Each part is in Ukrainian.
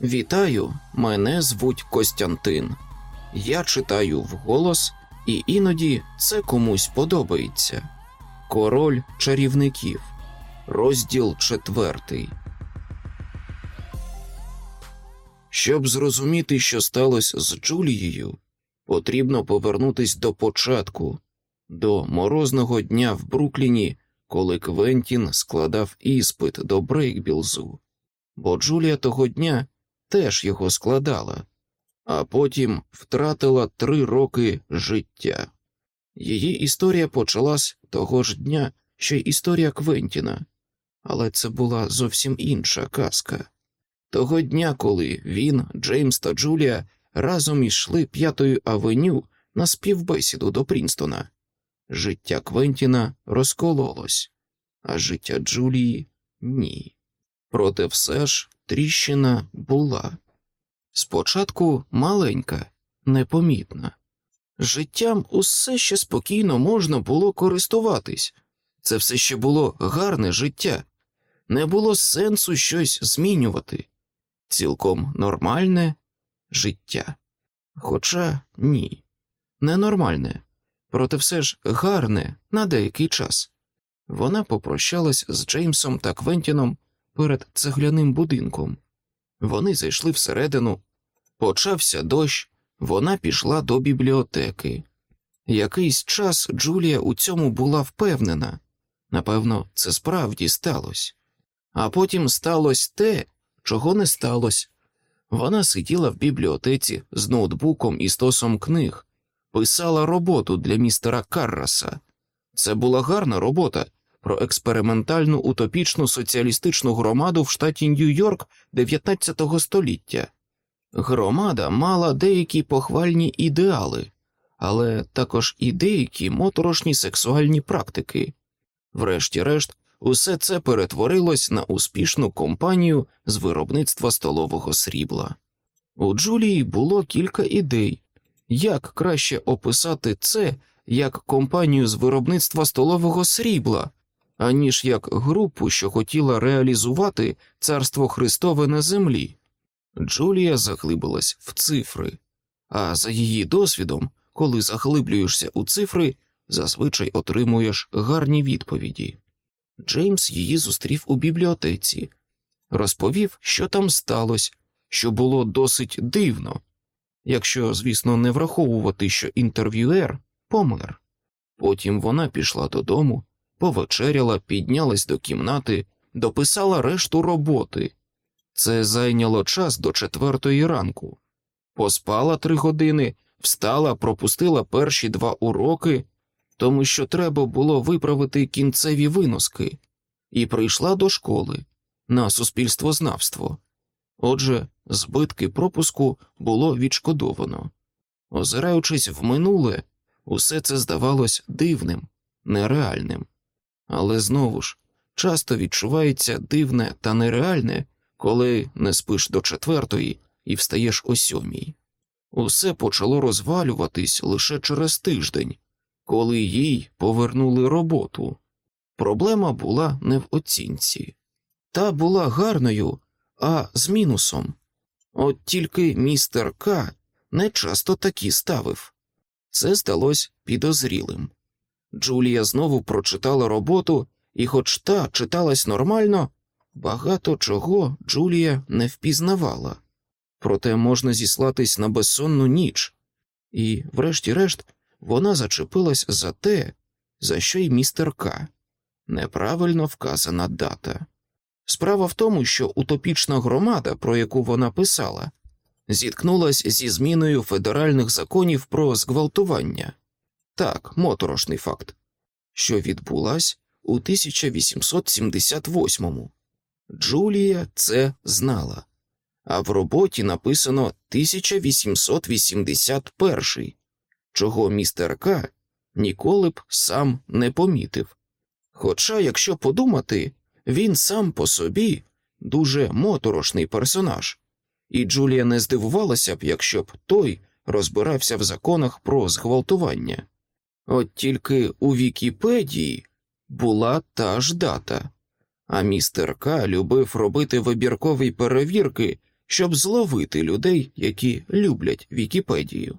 Вітаю, мене звуть Костянтин. Я читаю вголос, і іноді це комусь подобається. Король чарівників, розділ четвертий. Щоб зрозуміти, що сталося з Джулією, потрібно повернутись до початку, до морозного дня в Брукліні, коли Квентін складав іспит до Брейкбілзу, бо Джулія того дня теж його складала, а потім втратила три роки життя. Її історія почалась того ж дня, що й історія Квентіна, але це була зовсім інша казка. Того дня, коли він, Джеймс та Джулія разом ішли п'ятою авеню на співбесіду до Прінстона, життя Квентіна розкололось, а життя Джулії ні. Проте все ж тріщина була. Спочатку маленька, непомітна. Життям усе ще спокійно можна було користуватись, це все ще було гарне життя, не було сенсу щось змінювати, цілком нормальне життя. Хоча ні, ненормальне, проте все ж гарне на деякий час. Вона попрощалась з Джеймсом та Квентіном перед цегляним будинком. Вони зайшли всередину, почався дощ, вона пішла до бібліотеки. Якийсь час Джулія у цьому була впевнена напевно, це справді сталося. А потім сталося те, чого не сталося. Вона сиділа в бібліотеці з ноутбуком і стосом книг, писала роботу для містера Карраса. Це була гарна робота про експериментальну утопічну соціалістичну громаду в штаті Нью-Йорк 19 століття. Громада мала деякі похвальні ідеали, але також і деякі моторошні сексуальні практики. Врешті-решт, усе це перетворилось на успішну компанію з виробництва столового срібла. У Джулії було кілька ідей, як краще описати це як компанію з виробництва столового срібла, аніж як групу, що хотіла реалізувати царство Христове на землі. Джулія заглибилась в цифри, а за її досвідом, коли заглиблюєшся у цифри, зазвичай отримуєш гарні відповіді. Джеймс її зустрів у бібліотеці, розповів, що там сталося, що було досить дивно, якщо, звісно, не враховувати, що інтерв'юер помер. Потім вона пішла додому, повечеряла, піднялась до кімнати, дописала решту роботи. Це зайняло час до четвертої ранку. Поспала три години, встала, пропустила перші два уроки, тому що треба було виправити кінцеві виноски, і прийшла до школи на суспільствознавство. Отже, збитки пропуску було відшкодовано. Озираючись в минуле, усе це здавалось дивним, нереальним. Але знову ж часто відчувається дивне та нереальне, коли не спиш до четвертої і встаєш о сьомій. Усе почало розвалюватись лише через тиждень, коли їй повернули роботу. Проблема була не в оцінці, та була гарною, а з мінусом. От тільки містер К не часто такі ставив. Це здалось підозрілим. Джулія знову прочитала роботу, і, хоч та читалась нормально, багато чого Джулія не впізнавала. Проте можна зіслатись на безсонну ніч, і, врешті-решт, вона зачепилась за те, за що й містер К. Неправильно вказана дата. Справа в тому, що утопічна громада, про яку вона писала, зіткнулась зі зміною федеральних законів про зґвалтування. Так, моторошний факт, що відбулась у 1878-му. Джулія це знала, а в роботі написано 1881, чого містер К ніколи б сам не помітив. Хоча, якщо подумати, він сам по собі дуже моторошний персонаж, і Джулія не здивувалася б, якщо б той розбирався в законах про зґвалтування. От тільки у Вікіпедії була та ж дата, а містер К любив робити вибіркові перевірки щоб зловити людей, які люблять Вікіпедію.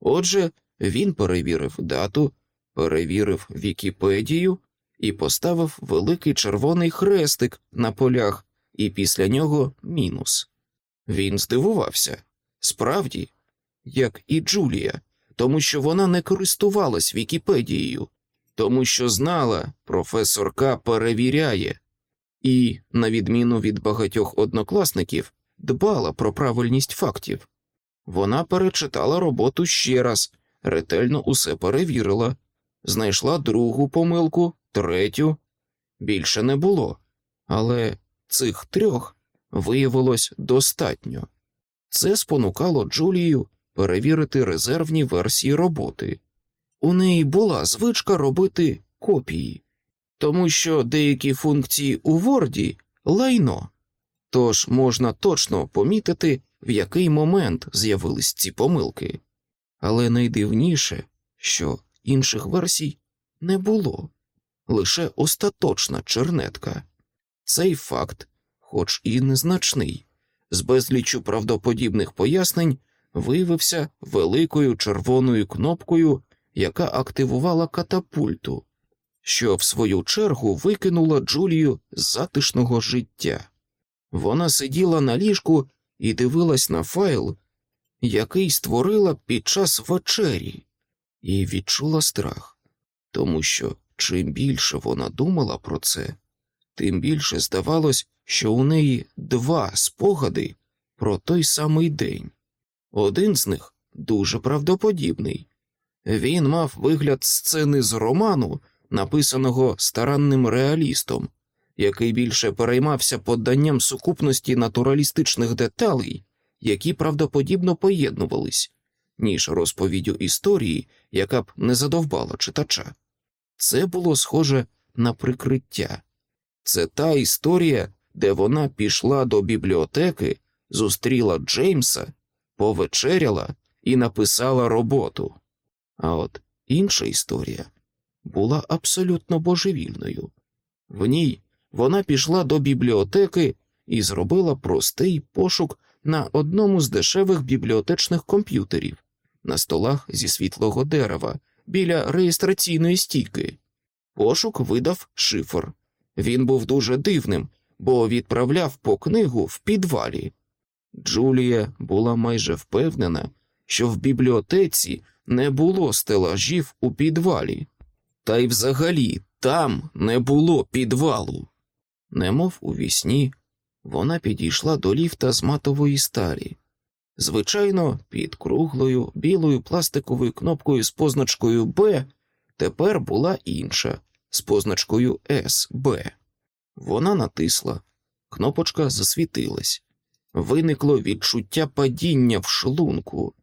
Отже, він перевірив дату, перевірив Вікіпедію і поставив великий червоний хрестик на полях, і після нього мінус. Він здивувався справді, як і Джулія, тому що вона не користувалась Вікіпедією, тому що знала, професор К перевіряє, і, на відміну від багатьох однокласників, дбала про правильність фактів. Вона перечитала роботу ще раз, ретельно усе перевірила, знайшла другу помилку, третю. Більше не було, але цих трьох виявилось достатньо. Це спонукало Джулію перевірити резервні версії роботи. У неї була звичка робити копії, тому що деякі функції у Word лайно, тож можна точно помітити, в який момент з'явились ці помилки. Але найдивніше, що інших версій не було, лише остаточна чернетка. Цей факт, хоч і незначний, з безлічу правдоподібних пояснень, виявився великою червоною кнопкою, яка активувала катапульту, що в свою чергу викинула Джулію з затишного життя. Вона сиділа на ліжку і дивилась на файл, який створила під час вечері, і відчула страх, тому що чим більше вона думала про це, тим більше здавалось, що у неї два спогади про той самий день. Один з них дуже правдоподібний. Він мав вигляд сцени з роману, написаного старанним реалістом, який більше переймався подданням сукупності натуралістичних деталей, які правдоподібно поєднувались, ніж розповіддю історії, яка б не задовбала читача. Це було схоже на прикриття. Це та історія, де вона пішла до бібліотеки, зустріла Джеймса, повечеряла і написала роботу. А от інша історія була абсолютно божевільною. В ній вона пішла до бібліотеки і зробила простий пошук на одному з дешевих бібліотечних комп'ютерів на столах зі світлого дерева біля реєстраційної стійки. Пошук видав шифр. Він був дуже дивним, бо відправляв по книгу в підвалі. Джулія була майже впевнена, що в бібліотеці не було стелажів у підвалі, та й взагалі там не було підвалу. Немов у вісні, вона підійшла до ліфта з матової сталі. Звичайно, під круглою білою пластиковою кнопкою з позначкою Б тепер була інша з позначкою СБ. Вона натисла, кнопочка засвітилась. Виникло відчуття падіння в шлунку,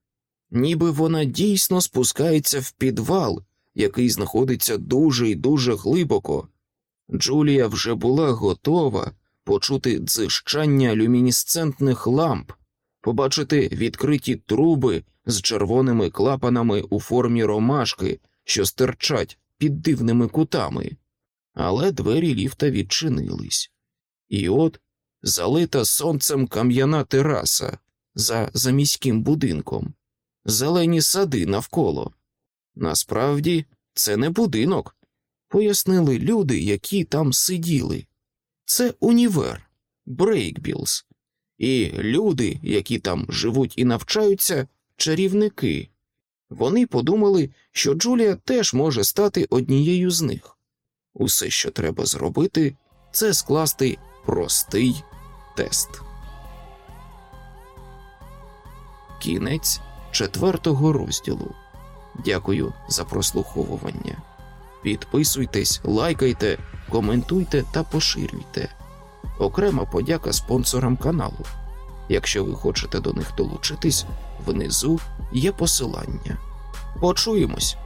ніби вона дійсно спускається в підвал, який знаходиться дуже і дуже глибоко. Джулія вже була готова почути дзищання люмінесцентних ламп, побачити відкриті труби з червоними клапанами у формі ромашки, що стирчать під дивними кутами, але двері ліфта відчинились. І от залита сонцем кам'яна тераса за заміським будинком, зелені сади навколо. Насправді це не будинок, пояснили люди, які там сиділи. Це універ, Брейкбілз, і люди, які там живуть і навчаються, чарівники. Вони подумали, що Джулія теж може стати однією з них. Усе, що треба зробити, це скласти простий тест. Кінець четвертого розділу. Дякую за прослуховування. Підписуйтесь, лайкайте, коментуйте та поширюйте. Окрема подяка спонсорам каналу. Якщо ви хочете до них долучитись, внизу є посилання. Почуємось!